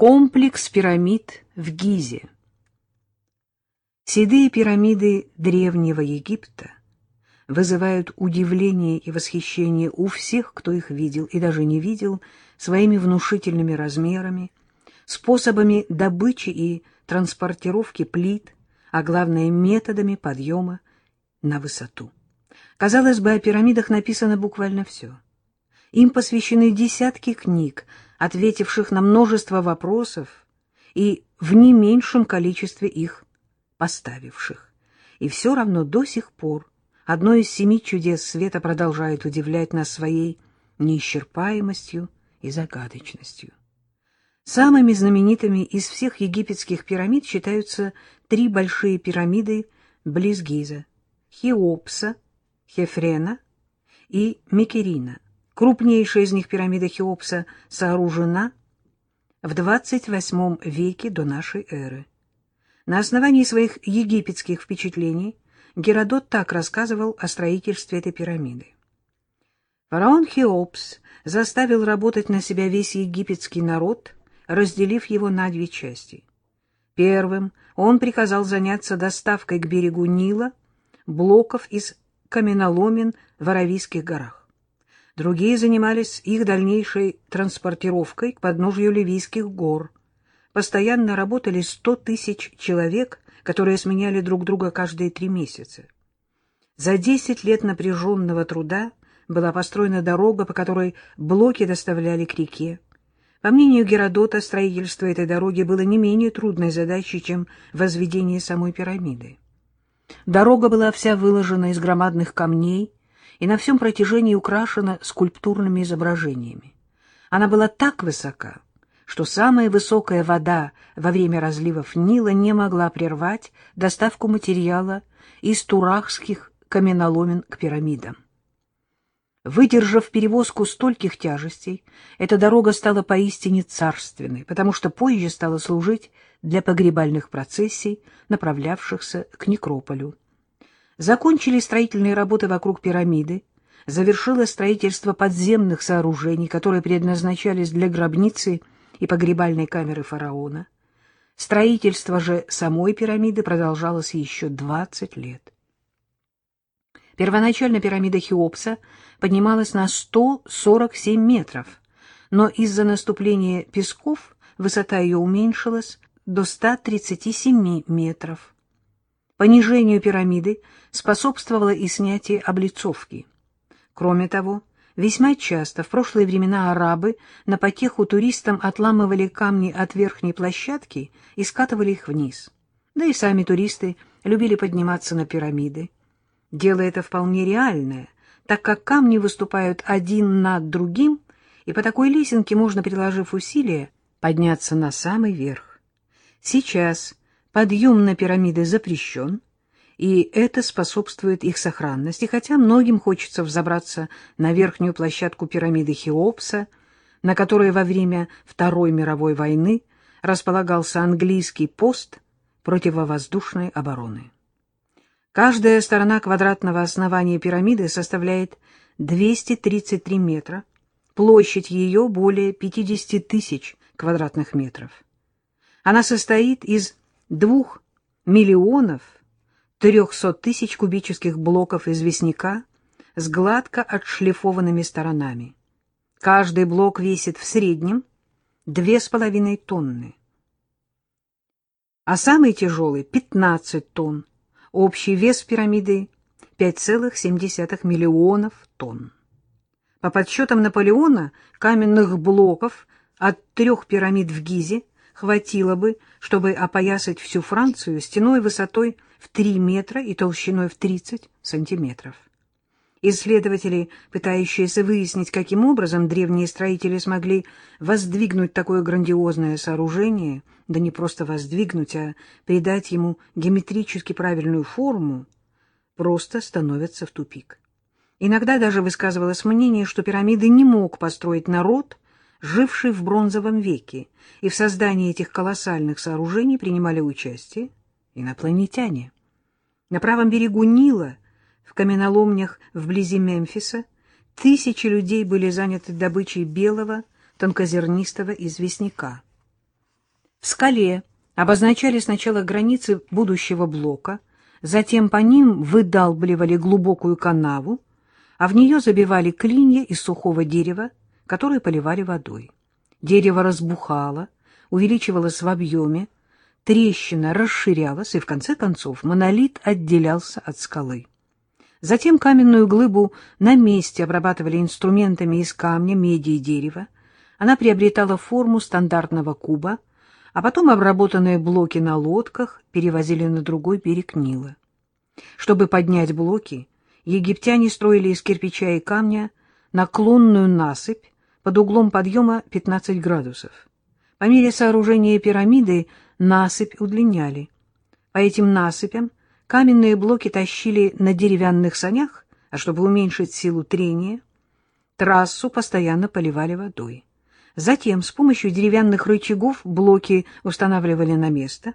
Комплекс пирамид в Гизе. Седые пирамиды Древнего Египта вызывают удивление и восхищение у всех, кто их видел и даже не видел, своими внушительными размерами, способами добычи и транспортировки плит, а главное методами подъема на высоту. Казалось бы, о пирамидах написано буквально все. Им посвящены десятки книг, ответивших на множество вопросов и в не меньшем количестве их поставивших. И все равно до сих пор одно из семи чудес света продолжает удивлять нас своей неисчерпаемостью и загадочностью. Самыми знаменитыми из всех египетских пирамид считаются три большие пирамиды близ Гиза — Хеопса, Хефрена и Микерина. Крупнейшая из них пирамида Хеопса сооружена в 28 веке до нашей эры. На основании своих египетских впечатлений Геродот так рассказывал о строительстве этой пирамиды. Фараон Хеопс заставил работать на себя весь египетский народ, разделив его на две части. Первым он приказал заняться доставкой к берегу Нила блоков из каменоломен в Аравийских горах. Другие занимались их дальнейшей транспортировкой к подножью Ливийских гор. Постоянно работали сто тысяч человек, которые сменяли друг друга каждые три месяца. За десять лет напряженного труда была построена дорога, по которой блоки доставляли к реке. По мнению Геродота, строительство этой дороги было не менее трудной задачей, чем возведение самой пирамиды. Дорога была вся выложена из громадных камней и на всем протяжении украшена скульптурными изображениями. Она была так высока, что самая высокая вода во время разливов Нила не могла прервать доставку материала из турахских каменоломен к пирамидам. Выдержав перевозку стольких тяжестей, эта дорога стала поистине царственной, потому что позже стала служить для погребальных процессий, направлявшихся к некрополю. Закончили строительные работы вокруг пирамиды, завершилось строительство подземных сооружений, которые предназначались для гробницы и погребальной камеры фараона. Строительство же самой пирамиды продолжалось еще 20 лет. Первоначально пирамида Хеопса поднималась на 147 метров, но из-за наступления песков высота ее уменьшилась до 137 метров. Понижению пирамиды способствовало и снятие облицовки. Кроме того, весьма часто в прошлые времена арабы на потеху туристам отламывали камни от верхней площадки и скатывали их вниз. Да и сами туристы любили подниматься на пирамиды. Дело это вполне реальное, так как камни выступают один над другим, и по такой лесенке можно, приложив усилия, подняться на самый верх. Сейчас подъем на пирамиды запрещен, и это способствует их сохранности, хотя многим хочется взобраться на верхнюю площадку пирамиды Хеопса, на которой во время Второй мировой войны располагался английский пост противовоздушной обороны. Каждая сторона квадратного основания пирамиды составляет 233 метра, площадь ее более 50 тысяч квадратных метров. Она состоит из двух миллионов 300 тысяч кубических блоков известняка с гладко отшлифованными сторонами. Каждый блок весит в среднем 2,5 тонны, а самый тяжелый — 15 тонн. Общий вес пирамиды — 5,7 миллионов тонн. По подсчетам Наполеона, каменных блоков от трех пирамид в Гизе хватило бы, чтобы опоясать всю Францию стеной высотой в 3 метра и толщиной в 30 сантиметров. Исследователи, пытающиеся выяснить, каким образом древние строители смогли воздвигнуть такое грандиозное сооружение, да не просто воздвигнуть, а придать ему геометрически правильную форму, просто становятся в тупик. Иногда даже высказывалось мнение, что пирамиды не мог построить народ, живший в бронзовом веке, и в создании этих колоссальных сооружений принимали участие инопланетяне. На правом берегу Нила в каменоломнях вблизи Мемфиса тысячи людей были заняты добычей белого, тонкозернистого известняка. В скале обозначали сначала границы будущего блока, затем по ним выдалбливали глубокую канаву, а в нее забивали клинья из сухого дерева, которые поливали водой. Дерево разбухало, увеличивалось в объеме, трещина расширялась, и в конце концов монолит отделялся от скалы. Затем каменную глыбу на месте обрабатывали инструментами из камня, меди и дерева. Она приобретала форму стандартного куба, а потом обработанные блоки на лодках перевозили на другой берег Нила. Чтобы поднять блоки, египтяне строили из кирпича и камня наклонную насыпь под углом подъема 15 градусов. По мере сооружения пирамиды насыпь удлиняли. По этим насыпям каменные блоки тащили на деревянных санях, а чтобы уменьшить силу трения, трассу постоянно поливали водой. Затем с помощью деревянных рычагов блоки устанавливали на место.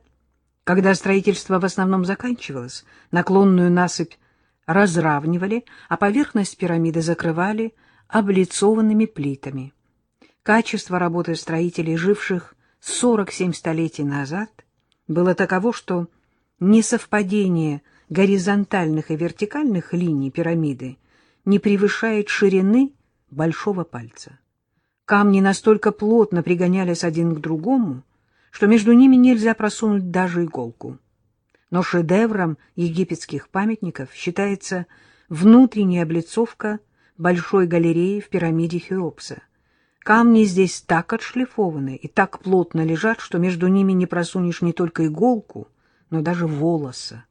Когда строительство в основном заканчивалось, наклонную насыпь разравнивали, а поверхность пирамиды закрывали облицованными плитами. Качество работы строителей, живших 47 столетий назад, было таково, что несовпадение горизонтальных и вертикальных линий пирамиды не превышает ширины большого пальца. Камни настолько плотно пригонялись один к другому, что между ними нельзя просунуть даже иголку. Но шедевром египетских памятников считается внутренняя облицовка большой галереи в пирамиде Хеопса — Камни здесь так отшлифованы и так плотно лежат, что между ними не просунешь не только иголку, но даже волоса.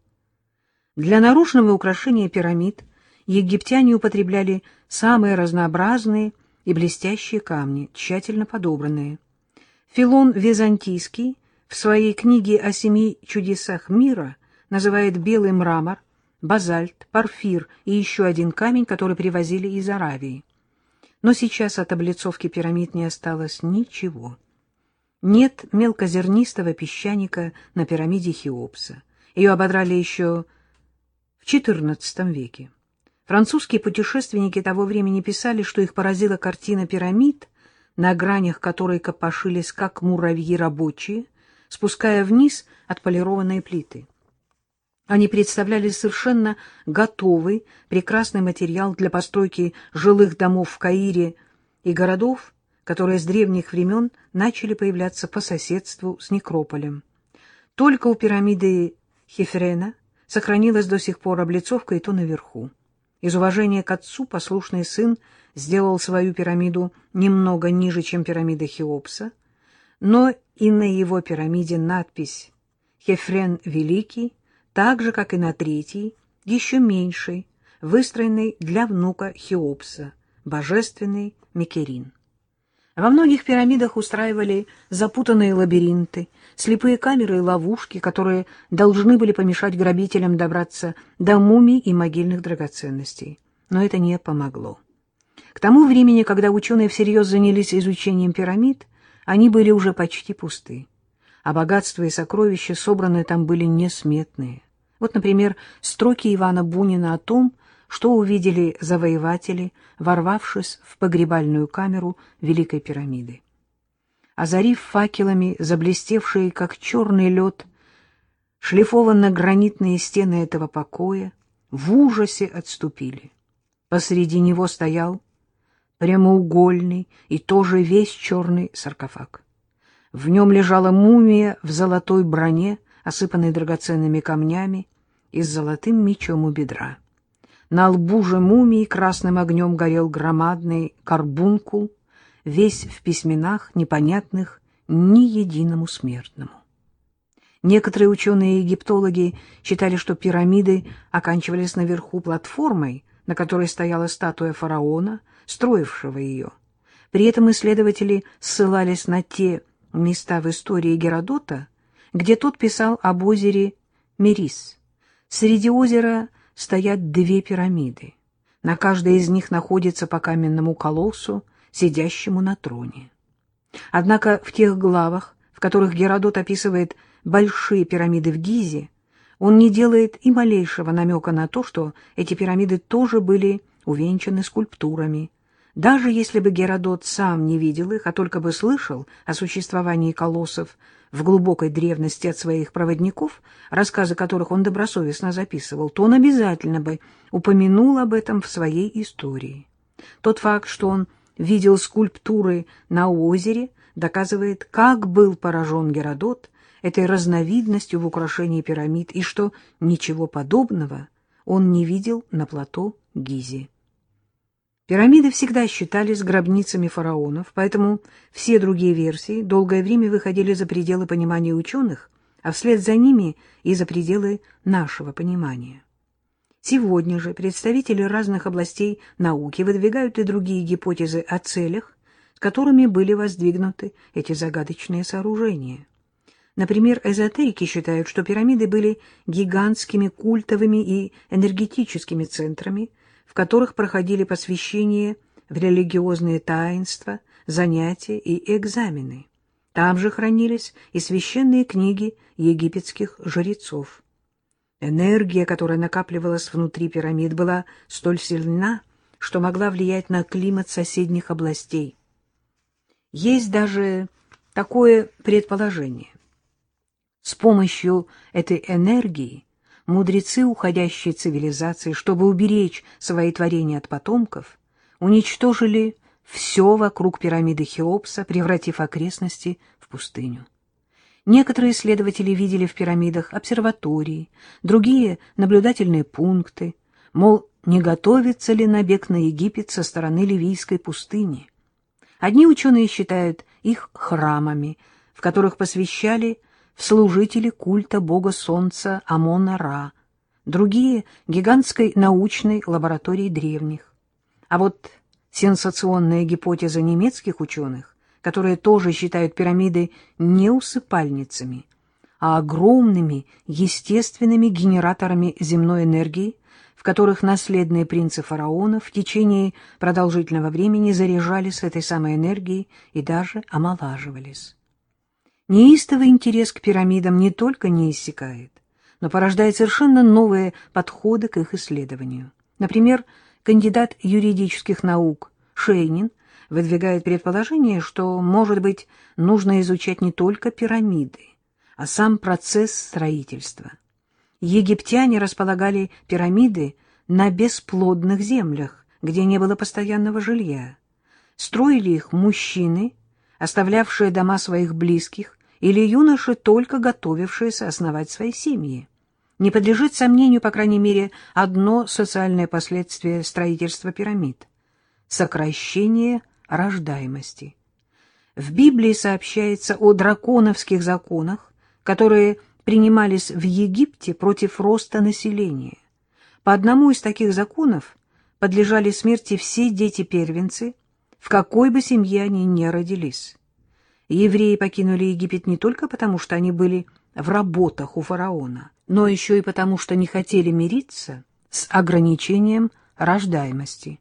Для наружного украшения пирамид египтяне употребляли самые разнообразные и блестящие камни, тщательно подобранные. Филон Византийский в своей книге о семи чудесах мира называет белый мрамор, базальт, порфир и еще один камень, который привозили из Аравии. Но сейчас от облицовки пирамид не осталось ничего. Нет мелкозернистого песчаника на пирамиде Хеопса. Ее ободрали еще в XIV веке. Французские путешественники того времени писали, что их поразила картина пирамид, на гранях которой копошились, как муравьи рабочие, спуская вниз отполированные плиты. Они представляли совершенно готовый, прекрасный материал для постройки жилых домов в Каире и городов, которые с древних времен начали появляться по соседству с некрополем. Только у пирамиды Хефрена сохранилась до сих пор облицовка, и то наверху. Из уважения к отцу послушный сын сделал свою пирамиду немного ниже, чем пирамида Хеопса, но и на его пирамиде надпись «Хефрен Великий» так же, как и на третьей, еще меньшей, выстроенной для внука Хеопса, божественный Микерин. Во многих пирамидах устраивали запутанные лабиринты, слепые камеры и ловушки, которые должны были помешать грабителям добраться до мумий и могильных драгоценностей. Но это не помогло. К тому времени, когда ученые всерьез занялись изучением пирамид, они были уже почти пусты, а богатства и сокровища, собранные там, были несметные. Вот, например, строки Ивана Бунина о том, что увидели завоеватели, ворвавшись в погребальную камеру Великой пирамиды. Озарив факелами заблестевшие, как черный лед, шлифованно-гранитные стены этого покоя в ужасе отступили. Посреди него стоял прямоугольный и тоже весь черный саркофаг. В нем лежала мумия в золотой броне, осыпанной драгоценными камнями, и с золотым мечом у бедра. На лбу же мумии красным огнем горел громадный карбункул, весь в письменах, непонятных ни единому смертному. Некоторые ученые-египтологи считали, что пирамиды оканчивались наверху платформой, на которой стояла статуя фараона, строившего ее. При этом исследователи ссылались на те места в истории Геродота, где тот писал об озере Мерис. Среди озера стоят две пирамиды. На каждой из них находится по каменному колоссу, сидящему на троне. Однако в тех главах, в которых Геродот описывает большие пирамиды в Гизе, он не делает и малейшего намека на то, что эти пирамиды тоже были увенчаны скульптурами, Даже если бы Геродот сам не видел их, а только бы слышал о существовании колоссов в глубокой древности от своих проводников, рассказы которых он добросовестно записывал, то он обязательно бы упомянул об этом в своей истории. Тот факт, что он видел скульптуры на озере, доказывает, как был поражен Геродот этой разновидностью в украшении пирамид и что ничего подобного он не видел на плато Гизи. Пирамиды всегда считались гробницами фараонов, поэтому все другие версии долгое время выходили за пределы понимания ученых, а вслед за ними и за пределы нашего понимания. Сегодня же представители разных областей науки выдвигают и другие гипотезы о целях, с которыми были воздвигнуты эти загадочные сооружения. Например, эзотерики считают, что пирамиды были гигантскими культовыми и энергетическими центрами, в которых проходили посвящения в религиозные таинства, занятия и экзамены. Там же хранились и священные книги египетских жрецов. Энергия, которая накапливалась внутри пирамид, была столь сильна, что могла влиять на климат соседних областей. Есть даже такое предположение. С помощью этой энергии мудрецы уходящей цивилизации, чтобы уберечь свои творения от потомков, уничтожили все вокруг пирамиды Хеопса, превратив окрестности в пустыню. Некоторые исследователи видели в пирамидах обсерватории, другие — наблюдательные пункты, мол, не готовится ли набег на Египет со стороны Ливийской пустыни. Одни ученые считают их храмами, в которых посвящали служители культа бога солнца Амона-Ра, другие — гигантской научной лаборатории древних. А вот сенсационная гипотеза немецких ученых, которые тоже считают пирамиды не усыпальницами, а огромными естественными генераторами земной энергии, в которых наследные принцы фараонов в течение продолжительного времени заряжались этой самой энергией и даже омолаживались. Неистовый интерес к пирамидам не только не иссякает, но порождает совершенно новые подходы к их исследованию. Например, кандидат юридических наук Шейнин выдвигает предположение, что, может быть, нужно изучать не только пирамиды, а сам процесс строительства. Египтяне располагали пирамиды на бесплодных землях, где не было постоянного жилья. Строили их мужчины, оставлявшие дома своих близких, или юноши, только готовившиеся основать свои семьи. Не подлежит сомнению, по крайней мере, одно социальное последствие строительства пирамид — сокращение рождаемости. В Библии сообщается о драконовских законах, которые принимались в Египте против роста населения. По одному из таких законов подлежали смерти все дети-первенцы, в какой бы семье они ни родились. Евреи покинули Египет не только потому, что они были в работах у фараона, но еще и потому, что не хотели мириться с ограничением рождаемости.